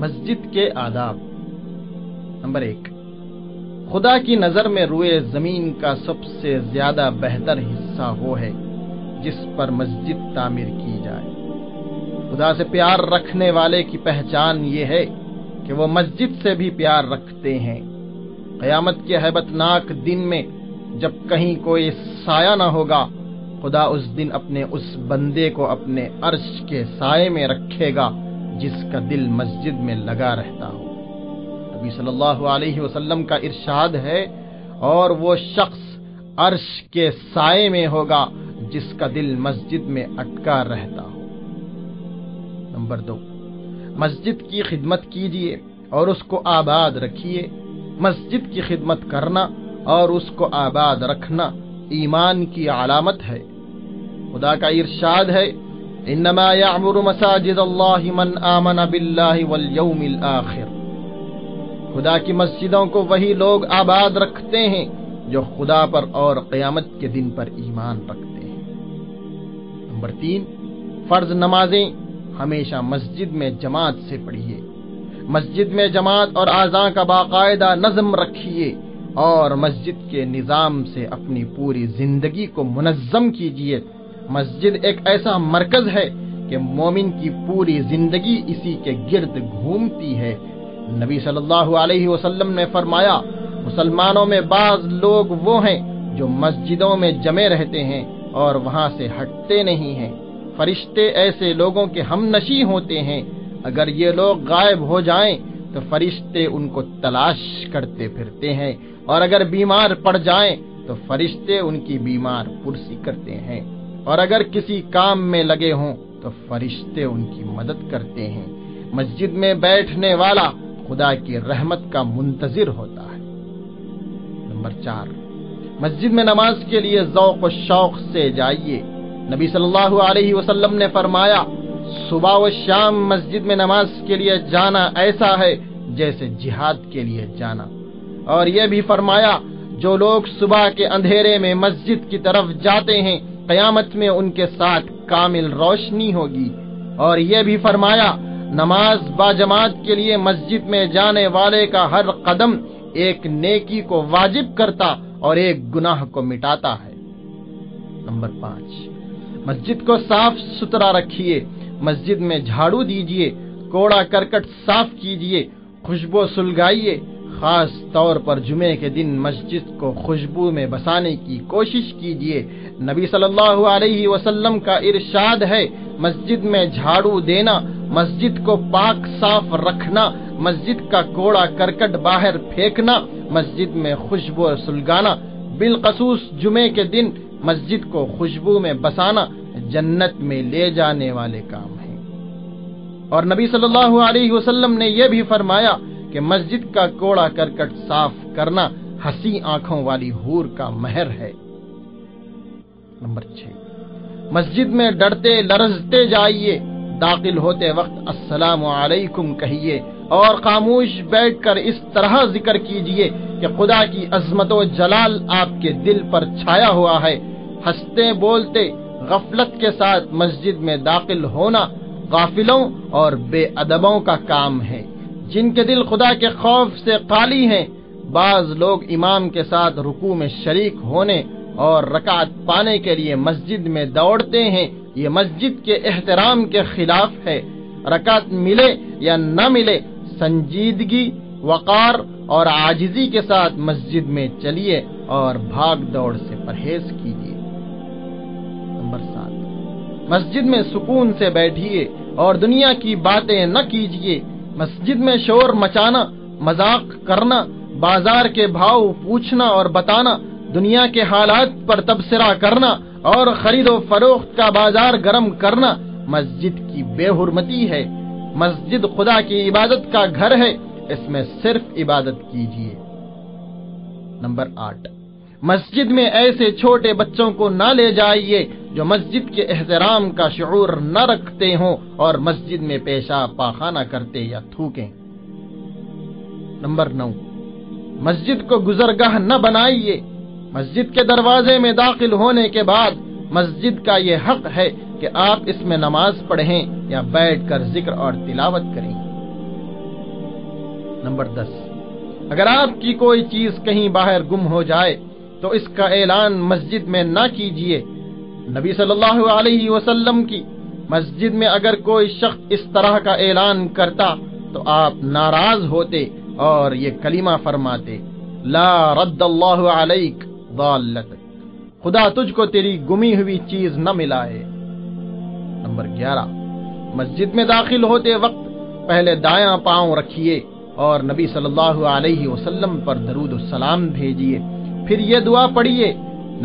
مسجد کے آداب۔ نمبر ایک، خدا کی نظر میں روئے زمین کا سب سے زیادہ بہتر حصہ وہ ہے جس پر مسجد تعمیر کی جائے۔ خدا سے پیار رکھنے والے کی پہچان یہ ہے کہ وہ مسجد سے بھی پیار رکھتے ہیں۔ قیامت کے حیبت ناک دن میں جب کہیں کوئی سایہ نہ ہوگا، خدا اس دن اپنے اس بندے کو اپنے عرش کے سائے میں رکھے گا۔ جس کا دل مسجد میں لگا رہتا ہو۔ نبی صلی اللہ علیہ وسلم کا ارشاد ہے اور وہ شخص عرش کے سائے میں ہوگا جس کا دل مسجد میں اٹکا رہتا ہو۔ نمبر دو، مسجد کی خدمت کیجیے اور اس کو آباد رکھیے مسجد کی خدمت کرنا اور اس کو آباد رکھنا ایمان کی علامت ہے۔ خدا کا ارشاد ہے انما يعمر مساجد اللہ من آمن باللہ والیوم الاخر۔ خدا کی مسجدوں کو وہی لوگ آباد رکھتے ہیں جو خدا پر اور قیامت کے دن پر ایمان رکھتے ہیں۔ نمبر تین، فرض نمازیں ہمیشہ مسجد میں جماعت سے پڑھیے۔ مسجد میں جماعت اور اعضاء کا باقاعدہ نظم رکھیے اور مسجد کے نظام سے اپنی پوری زندگی کو منظم کیجیے۔ مسجد ایک ایسا مرکز ہے کہ مومن کی پوری زندگی اسی کے گرد گھومتی ہے۔ نبی صلی اللہ علیہ وسلم نے فرمایا، مسلمانوں میں بعض لوگ وہ ہیں جو مسجدوں میں جمے رہتے ہیں اور وہاں سے ہٹتے نہیں ہیں۔ فرشتے ایسے لوگوں کے ہم نشی ہوتے ہیں۔ اگر یہ لوگ غائب ہو جائیں تو فرشتے ان کو تلاش کرتے پھرتے ہیں۔ اور اگر بیمار پڑ جائیں تو فرشتے ان کی بیمار پرسی کرتے ہیں۔ اور اگر کسی کام میں لگے ہوں تو فرشتے ان کی مدد کرتے ہیں۔ مسجد میں بیٹھنے والا خدا کی رحمت کا منتظر ہوتا ہے۔ نمبر چار، مسجد میں نماز کے لیے ذوق و شوق سے جائیے۔ نبی صلی اللہ علیہ وسلم نے فرمایا، صبح و شام مسجد میں نماز کے لیے جانا ایسا ہے جیسے جہاد کے لیے جانا۔ اور یہ بھی فرمایا، جو لوگ صبح کے اندھیرے میں مسجد کی طرف جاتے ہیں قیامت میں ان کے ساتھ کامل روشنی ہوگی۔ اور یہ بھی فرمایا، نماز با جماعت کے لیے مسجد میں جانے والے کا ہر قدم ایک نیکی کو واجب کرتا اور ایک گناہ کو مٹاتا ہے۔ نمبر پانچ، مسجد کو صاف ستھرا رکھیے، مسجد میں جھاڑو دیجیے کوڑا کرکٹ صاف کیجیے خوشبو سلگائیے۔ خاص طور پر جمعے کے دن مسجد کو خوشبو میں بسانے کی کوشش کیجیے نبی صلی اللہ علیہ وسلم کا ارشاد ہے، مسجد میں جھاڑو دینا، مسجد کو پاک صاف رکھنا، مسجد کا کوڑا کرکٹ باہر پھینکنا، مسجد میں خوشبو سلگانا۔ بالخصوص جمعے کے دن مسجد کو خوشبو میں بسانا جنت میں لے جانے والے کام ہیں۔ اور نبی صلی اللہ علیہ وسلم نے یہ بھی فرمایا کہ مسجد کا کوڑا کرکٹ صاف کرنا ہنسی آنکھوں والی ہور کا مہر ہے۔ نمبر چھ۔ مسجد میں ڈرتے، لرزتے جائیے، داخل ہوتے وقت السلام علیکم کہیے اور خاموش بیٹھ کر اس طرح ذکر کیجیے کہ خدا کی عظمت و جلال آپ کے دل پر چھایا ہوا ہے۔ ہنستے، بولتے، غفلت کے ساتھ مسجد میں داخل ہونا غافلوں اور بے ادبوں کا کام ہے۔ جن کے دل خدا کے خوف سے خالی ہیں، بعض لوگ امام کے ساتھ رکوع میں شریک ہونے اور رکعت پانے کے لیے مسجد میں دوڑتے ہیں۔ یہ مسجد کے احترام کے خلاف ہے۔ رکعت ملے یا نہ ملے، سنجیدگی، وقار اور آجزی کے ساتھ مسجد میں چلیے اور بھاگ دوڑ سے پرہیز کیجیے۔ نمبر سات۔ مسجد میں سکون سے بیٹھیے اور دنیا کی باتیں نہ کیجیے۔ مسجد میں شور مچانا، مذاق کرنا، بازار کے بھاؤ پوچھنا اور بتانا، دنیا کے حالات پر تبصرہ کرنا اور خرید و فروخت کا بازار گرم کرنا مسجد کی بے حرمتی ہے۔ مسجد خدا کی عبادت کا گھر ہے، اس میں صرف عبادت کیجیے نمبر آٹھ۔ مسجد میں ایسے چھوٹے بچوں کو نہ لے جائیے جو مسجد کے احترام کا شعور نہ رکھتے ہوں اور مسجد میں پیشاب پاخانہ کرتے یا تھوکیں۔ نمبر نو، مسجد کو گزرگاہ نہ بنائیے۔ مسجد کے دروازے میں داخل ہونے کے بعد مسجد کا یہ حق ہے کہ آپ اس میں نماز پڑھیں یا بیٹھ کر ذکر اور تلاوت کریں۔ نمبر دس، اگر آپ کی کوئی چیز کہیں باہر گم ہو جائے تو اس کا اعلان مسجد میں نہ کیجیے نبی صلی اللہ علیہ وسلم کی مسجد میں اگر کوئی شخص اس طرح کا اعلان کرتا تو آپ ناراض ہوتے اور یہ کلمہ فرماتے، لا رد اللہ علیک ضالت خدا تجھ کو تیری گمی ہوئی چیز نہ ملائے۔ نمبر گیارہ، مسجد میں داخل ہوتے وقت پہلے دایاں پاؤں رکھیے اور نبی صلی اللہ علیہ وسلم پر درود السلام بھیجیے۔ پھر یہ دعا پڑھیے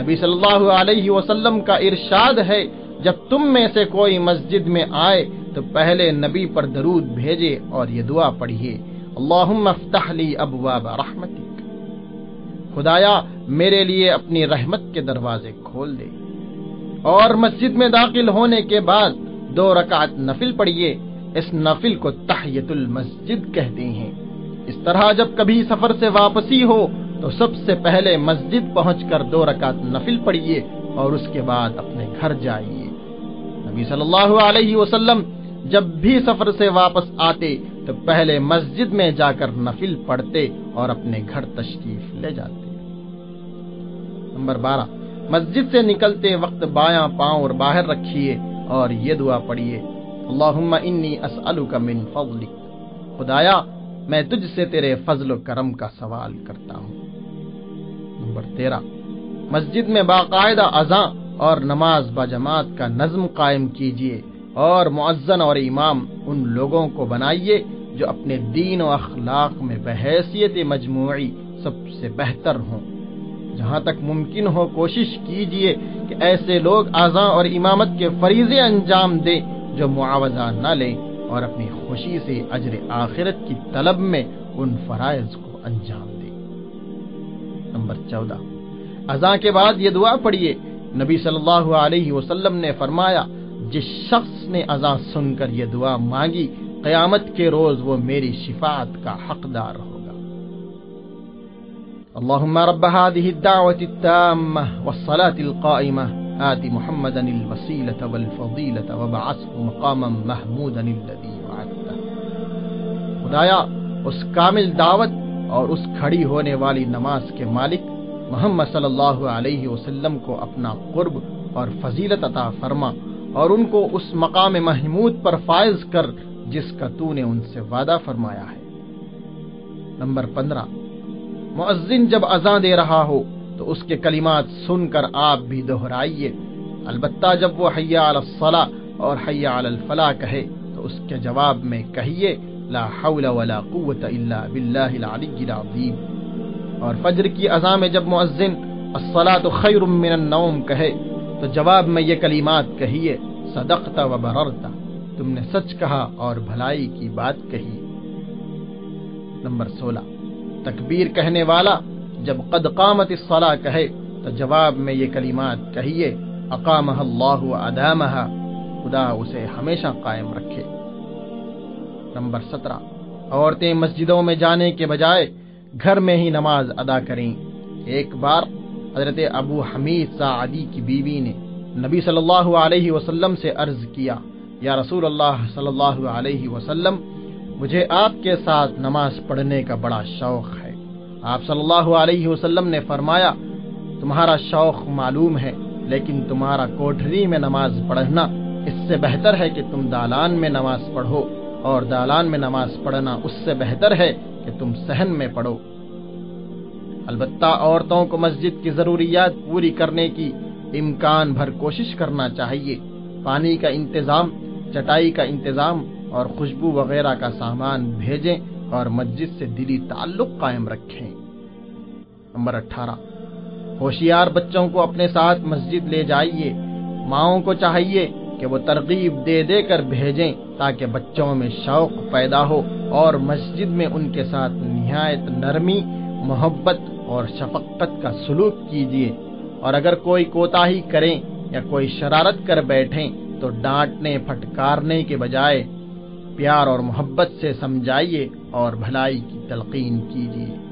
نبی صلی اللہ علیہ وسلم کا ارشاد ہے، جب تم میں سے کوئی مسجد میں آئے، تو پہلے نبی پر درود بھیجے اور یہ دعا پڑھیے۔ اللہم افتح لی ابواب رحمتک۔ خدایا، میرے لیے اپنی رحمت کے دروازے کھول دے۔ اور مسجد میں داخل ہونے کے بعد دو رکعت نفل پڑھیے۔ اس نفل کو تحیت المسجد کہتے ہیں۔ اس طرح جب کبھی سفر سے واپسی ہو تو سب سے پہلے مسجد پہنچ کر دو رکعت نفل پڑھیے اور اس کے بعد اپنے گھر جائیے۔ نبی صلی اللہ علیہ وسلم جب بھی سفر سے واپس آتے تو پہلے مسجد میں جا کر نفل پڑھتے اور اپنے گھر تشریف لے جاتے۔ نمبر بارہ، مسجد سے نکلتے وقت بایاں پاؤں اور باہر رکھیے اور یہ دعا پڑھیے، اللہم انی اسألک من فضلک خدایا میں تجھ سے تیرے فضل و کرم کا سوال کرتا ہوں۔ نمبر تیرہ، مسجد میں باقاعدہ ازاں اور نماز با جماعت کا نظم قائم کیجیے اور معزن اور امام ان لوگوں کو بنائیے جو اپنے دین و اخلاق میں بحیثیت مجموعی سب سے بہتر ہوں۔ جہاں تک ممکن ہو کوشش کیجیے کہ ایسے لوگ اعضاء اور امامت کے فریضے انجام دیں جو معاوضہ نہ لیں۔ اور اپنی خوشی سے اجر آخرت کی طلب میں ان فرائض کو انجام دے۔ نمبر چودہ۔ ازاں کے بعد یہ دعا پڑھیے۔ نبی صلی اللہ علیہ وسلم نے فرمایا، جس شخص نے ازاں سن کر یہ دعا مانگی، قیامت کے روز وہ میری شفاعت کا حقدار ہوگا۔ اللهم رب هذه الدعوة التامة والصلاة القائمة آت محمدا الوسيلة والفضيلة وبعثه مقاما محمودا الذي وعدته. خدایا، اس کامل دعوت اور اس کھڑی ہونے والی نماز کے مالک محمد صلی اللہ علیہ وسلم کو اپنا قرب اور فضیلت عطا فرما اور ان کو اس مقام محمود پر فائز کر جس کا تو نے ان سے وعدہ فرمایا ہے۔ نمبر پندرہ معزن جب اذان دے رہا ہو تو اس کے کلمات سن کر آپ بھی دہرائیے۔ البتہ جب وہ حیا علی الصلاح اور حیا علی الفلاح کہے تو اس کے جواب میں کہیے، لا حول ولا قوت الا باللہ العلی العظیم۔ اور فجر کی اذان میں جب مؤذن، الصلاۃ خیر من النوم کہے، تو جواب میں یہ کلمات کہیے، صدقت و بررت۔ تم نے سچ کہا اور بھلائی کی بات کہی۔ نمبر سولہ۔ تکبیر کہنے والا جب قد قامت الصلاح کہے، تو جواب میں یہ کلمات کہیے اقامہ اللہ ادامہ خدا اسے ہمیشہ قائم رکھے۔ نمبر سترہ، عورتیں مسجدوں میں جانے کے بجائے گھر میں ہی نماز ادا کریں۔ ایک بار حضرت ابو حمید سعدی کی بیوی نے نبی صلی اللہ علیہ وسلم سے عرض کیا، یا رسول اللہ صلی اللہ علیہ وسلم، مجھے آپ کے ساتھ نماز پڑھنے کا بڑا شوق ہے۔ آپ صلی اللہ علیہ وسلم نے فرمایا، تمہارا شوق معلوم ہے، لیکن تمہارا کوٹری میں نماز پڑھنا اس سے بہتر ہے کہ تم دالان میں نماز پڑھو، اور دالان میں نماز پڑھنا اس سے بہتر ہے کہ تم سہن میں پڑھو۔ البتہ عورتوں کو مسجد کی ضروریات پوری کرنے کی امکان بھر کوشش کرنا چاہیے۔ پانی کا انتظام، چٹائی کا انتظام اور خوشبو وغیرہ کا سامان بھیجیں اور مسجد سے دلی تعلق قائم رکھیں۔ نمبر اٹھارہ، ہوشیار بچوں کو اپنے ساتھ مسجد لے جائیے۔ ماؤں کو چاہیے کہ وہ ترغیب دے دے کر بھیجیں تاکہ بچوں میں شوق پیدا ہو اور مسجد میں ان کے ساتھ نہایت نرمی، محبت اور شفقت کا سلوک کیجیے۔ اور اگر کوئی کوتا ہی کریں یا کوئی شرارت کر بیٹھیں تو ڈانٹنے، پھٹکارنے کے بجائے پیار اور محبت سے سمجھائیے۔ اور بھلائی کی تلقین کیجیے۔